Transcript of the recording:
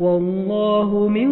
والله من